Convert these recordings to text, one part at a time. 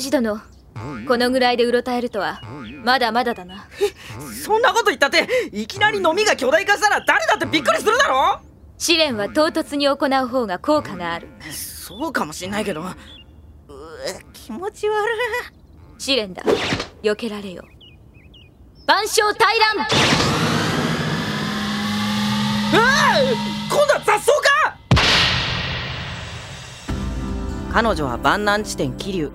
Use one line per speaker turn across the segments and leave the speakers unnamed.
主殿このぐらいでうろたえるとはまだまだだな。
そんなこと言ったっていきなり飲みが巨大化したら誰だってびっくりするだろ？
試練は唐突に行う方が効果がある。
そうかもしんないけど。う気持ち悪い。
試練だ。避けられよ。万象大乱。
ああ今度は雑草か？彼女は万南地点桐生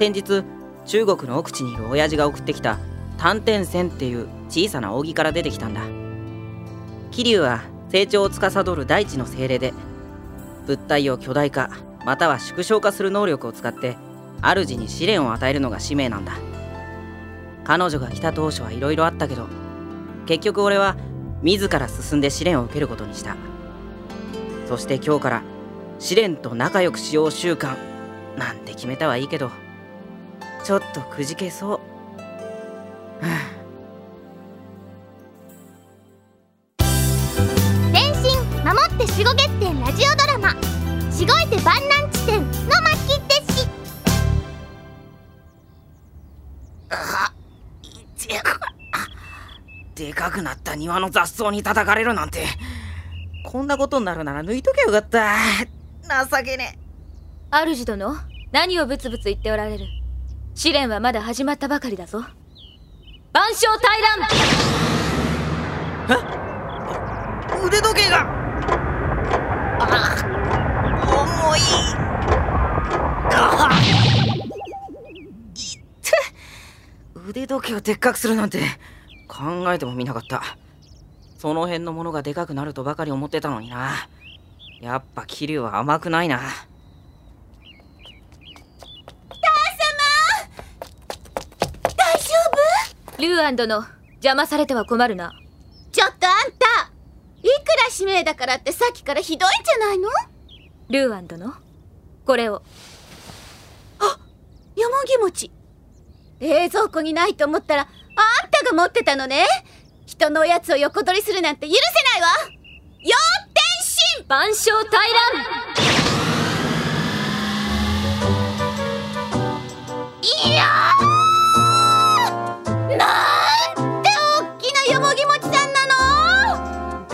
先日中国の奥地にいる親父が送ってきた丹天線っていう小さな扇から出てきたんだ。桐生は成長を司る大地の精霊で物体を巨大化または縮小化する能力を使って主に試練を与えるのが使命なんだ。彼女が来た当初はいろいろあったけど結局俺は自ら進んで試練を受けることにした。そして今日から試練と仲良くしよう習慣なんて決めたはいいけどちょっとくじけそう。はあ
全身守って守護月天ラジオドラマ「しごいて万南地点」の巻弟子
あ痛えでかくなった庭の雑草に叩かれるなんて。こんなことになるなら抜いとけばよかった。情けね
主殿何をブツブツ言っておられる？試練はまだ始まったばかりだぞ。万象大乱
え？腕時計が。あ重い。あいっ。て腕時計をでっかくするなんて考えてもみなかった。その辺のものがでかくなるとばかり思ってたのにな。やっぱ桐生は甘くないな
大丈夫
ルーアン殿邪魔されては困るな。
ちょっとあんたいくら使命だからってさっきからひどいんじゃないの？
ルーアン殿これを。
よもぎ餅。冷蔵庫にないと思ったらあんたが持ってたのね。人のおやつを横取りするなんて許せないわ。よ天心。
万象大
い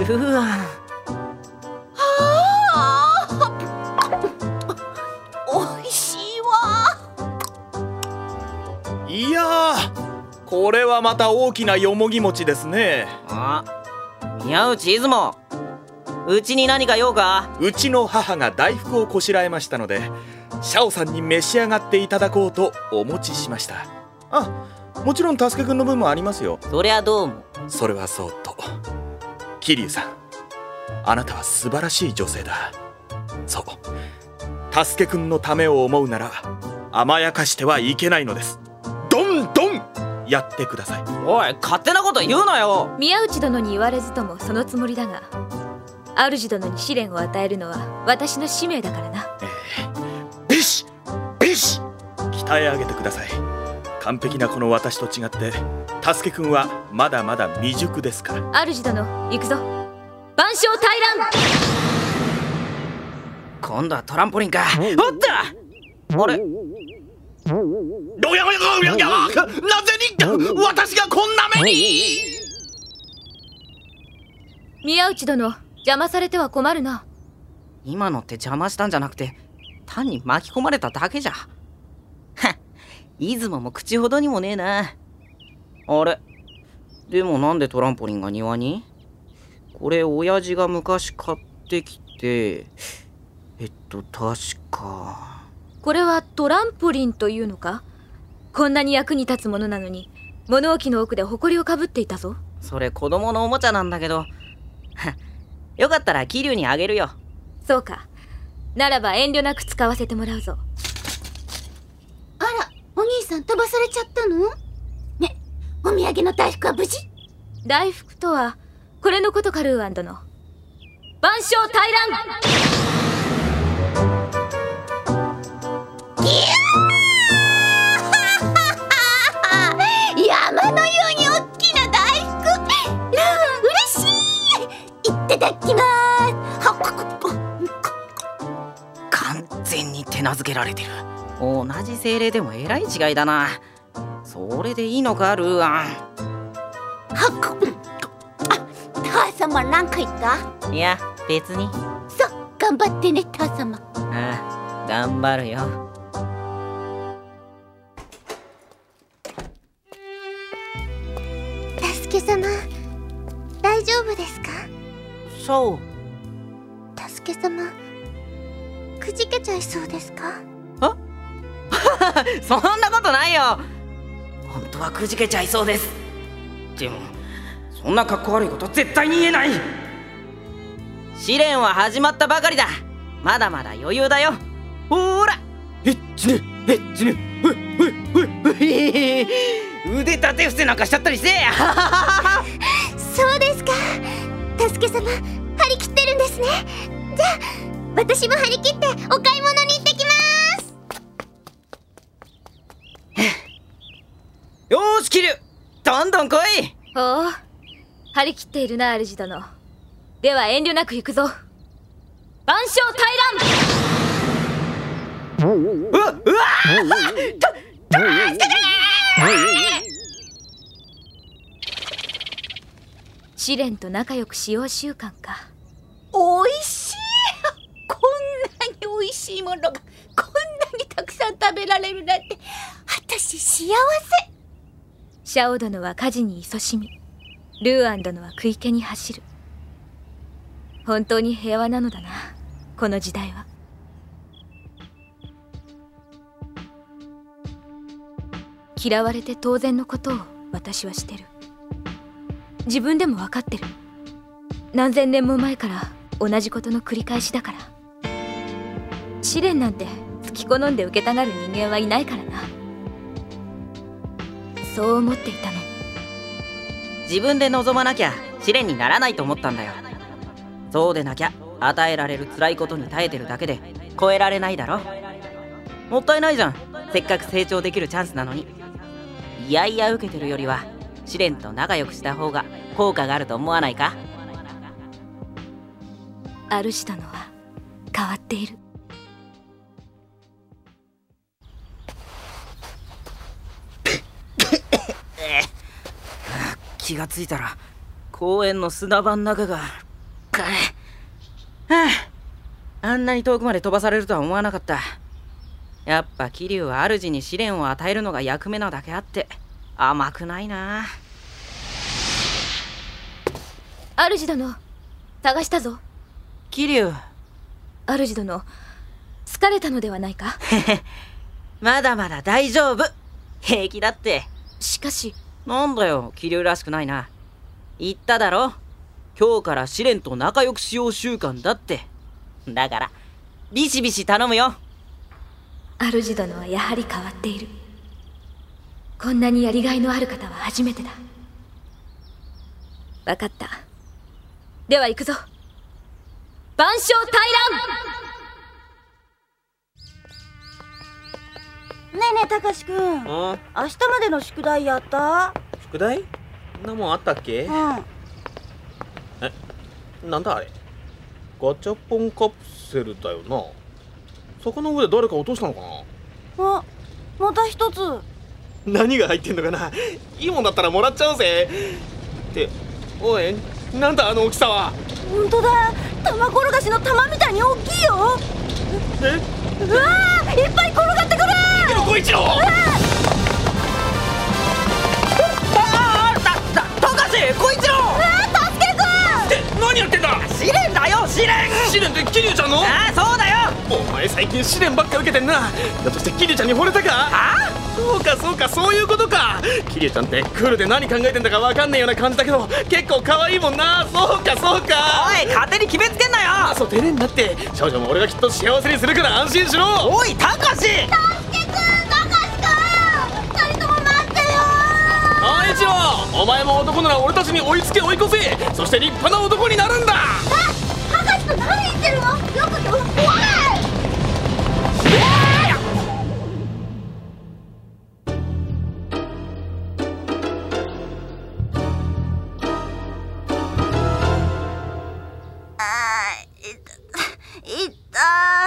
うわ。
おいしいわ。
いやーこれはまた大きなよもぎ餅ですね。
あ宮内出雲うちに何か用か？
うちの母が大福をこしらえましたのでシャオさんに召し上がっていただこうとお持ちしました。あもちろんタスケくんの分もありますよ。
そりゃどうも。
それはそうと桐生さん。あなたは素晴らしい女性だ。そう。タスケくんのためを思うなら甘やかしてはいけないのです。どんどんやってください。
おい勝手なこと言うなよ。
宮内殿に言われずともそのつもりだが主殿に試練を与えるのは私の使命だからな。
ビシッビシッ鍛え上げてください完璧なこの私と違ってタスケくんはまだまだ未熟ですか？ら
主殿行くぞ。万象大乱。
今度はトランポリンか。おったあれ？
どややややなぜに私がこんな目に
宮内殿邪魔されては困るな
今のって邪魔したんじゃなくて単に巻き込まれただけじゃ出雲も口ほどにもねえな。あれ？でもなんでトランポリンが庭に？これ親父が昔買ってきて。えっと確か。
これはトランポリンというのか？こんなに役に立つものなのに物置の奥で埃をかぶっていたぞ。
それ子供のおもちゃなんだけど。よかったら桐生にあげるよ。
そうか。ならば遠慮なく使わせてもらうぞ
さん飛ばされちゃったの？ねお土産の大福は無事？
大福とはこれのことかルーアン殿万象大乱。
山のように大きな大福。ルー嬉しい！いただきます。
完全に手なずけられてる同じ精霊でもえらい違いだな。それでいいのかルーアン。
はっこあター様何か言った？
いや別に。
そう頑張ってねター様。
ああ頑張るよ。
助け様大丈夫ですか？
そう。
助け様くじけちゃいそうですか？
そんなことないよ。本当はくじけちゃいそうです。でもそんな格好悪いこと絶対に言えない。試練は始まったばかりだ。まだまだ余裕だよ。ほーら。えっちね。えっちね。ほいほいほいほい腕立て伏せなんかしちゃったりして。
そうですか。助け様張り切ってるんですね。じゃあ私も張り切ってお買い物に
よーしキリュどんどん来い。
おお張り切っているな主殿では遠慮なく行くぞ。万象大乱。
うわうわ
試練と仲良くしよう習慣か。
おいしい。こんなにおいしいものがこんなにたくさん食べられるなんて私幸せ
シャオ殿は家事に勤しみルーアン殿は食い気に走る。本当に平和なのだなこの時代は。嫌われて当然のことを私はしてる。自分でも分かってる。何千年も前から同じことの繰り返しだから。試練なんて好き好んで受けたがる人間はいないからな。そう思っていたの。
自分で望まなきゃ試練にならないと思ったんだよ。そうでなきゃ与えられる辛いことに耐えてるだけで超えられないだろ。もったいないじゃん。せっかく成長できるチャンスなのに。いやいや受けてるよりは試練と仲良くした方が効果があると思わないか？
主殿は変わっている
気がついたら公園の砂場の中がかはああんなに遠くまで飛ばされるとは思わなかった。やっぱ桐生は主に試練を与えるのが役目なだけあって甘くないな。
主殿探したぞ。
桐生
主殿疲れたのではないか？
まだまだ大丈夫。平気だって。
しかし
なんだよ桐生らしくないな。言っただろ。今日から試練と仲良くしよう習慣だって。だからビシビシ頼むよ。
主殿はやはり変わっている。こんなにやりがいのある方は初めてだ。分かった。では行くぞ。万象大
ねえねえたかしくん。明
あ
日までの宿題やった？
宿題？なもんあったっけ？
うん。
なんだあれ？ガチャポンカプセルだよな。坂の上で誰か落としたのかな？
あまた一つ。
何が入ってんのかな？いいもんだったらもらっちゃおうぜ。っておいなんだあの大きさは？
本当だ。玉転がしの玉みたいに大きいよ。
え？
うわーいっぱい転
小一郎。
ああたたたかし小一郎。
って何やってんだ。
試練だよ。試練？
試練って桐生ちゃんの？
ああそうだよ。
お前最近試練ばっか受けてんな。だとして桐生ちゃんに惚れたか？
あ？
そうかそうかそういうことか。桐生ちゃんってクールで何考えてんだかわかんねえような感じだけど結構可愛いもんな。そうかそうか。
おい勝手に決めつけんなよ。
あそう照れんなって。少女も俺がきっと幸せにするから安心しろ。
おいたかし
郎お前も男なら俺たちに追いつけ追い越せ。そして立派な男になるんだ。
博士と何言ってるのよく怖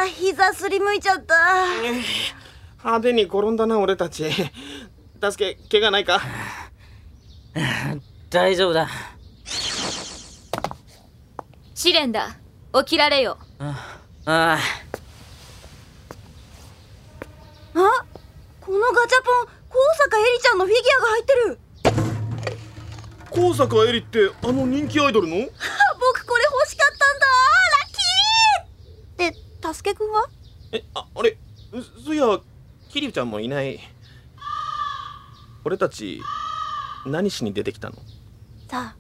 い
膝すりむいちゃった。
派手に転んだな俺たち。助け怪我ないか
大丈夫だ。
試練だ。起きられよ。
ああ。
あこのガチャポン高坂絵里ちゃんのフィギュアが入ってる。
高坂絵里ってあの人気アイドルの？
あ 僕これ欲しかったんだ。ラッキー。でタスケくんは？
えああれそういや桐生ちゃんもいない。俺たち何しに出てきたの？
さ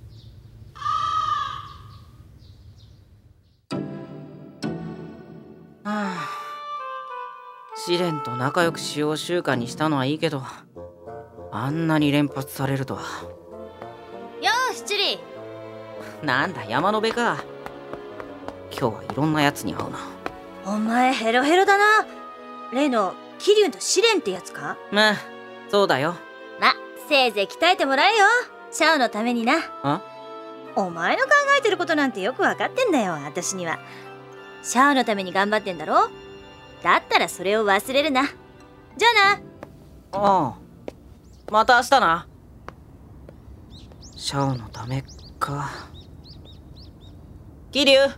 はあ試練と仲良くしよう習慣にしたのはいいけどあんなに連発されるとは。
よーしチュリ
なんだ山の辺か。今日はいろんなやつに会うな。
あお前ヘロヘロだな。例の桐生と試練ってやつか？
まあそうだよ。
ませいぜい鍛えてもらえよ。シャオのためにな。
あ？
お前の考えてることなんてよくわかってんだよ私には。シャオのために頑張ってんだろ？だったらそれを忘れるな。じゃあな。
ああまた明日な。シャオのためか。桐生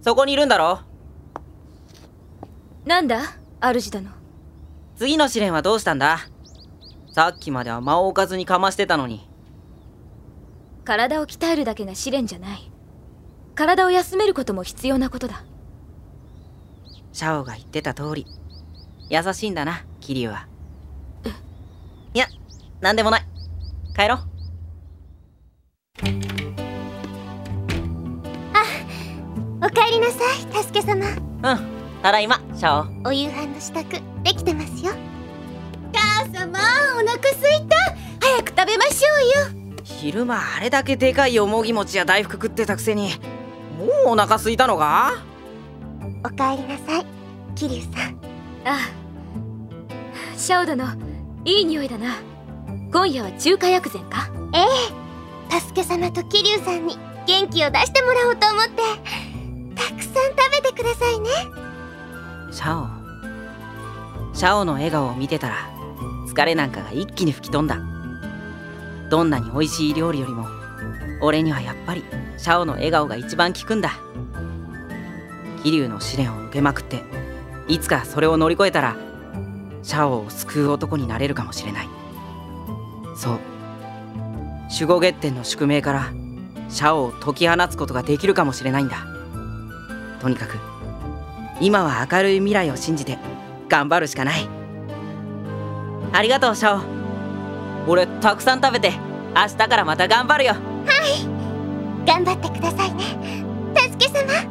そこにいるんだろ？
なんだ？主殿
次の試練はどうしたんだ？さっきまでは間を置かずにかましてたのに。
体を鍛えるだけが試練じゃない。体を休めることも必要なことだ。
シャオが言ってた通り。優しいんだな桐生は。いやなんでもない。帰ろう。
おかえりなさい助け様。
うんただいまシャオ。
お夕飯の支度できてますよ腹すいた。早く食べましょうよ。
昼間あれだけでかいよもぎ餅や大福食ってたくせにもうお腹空いたのか？
おかえりなさい桐生さん。
ああシャオ殿いい匂いだな。今夜は中華薬膳か？
ええ助け様と桐生さんに元気を出してもらおうと思って。たくさん食べてくださいね。
シャオシャオの笑顔を見てたら疲れなんかが一気に吹き飛んだ。どんなに美味しい料理よりも俺にはやっぱりシャオの笑顔が一番効くんだ。桐生の試練を受けまくっていつかそれを乗り越えたらシャオを救う男になれるかもしれない。そう。守護月天の宿命からシャオを解き放つことができるかもしれないんだ。とにかく今は明るい未来を信じて頑張るしかない。ありがとうシャオ俺たくさん食べて明日からまた頑張るよ。はい。
頑張ってくださいね。助け様。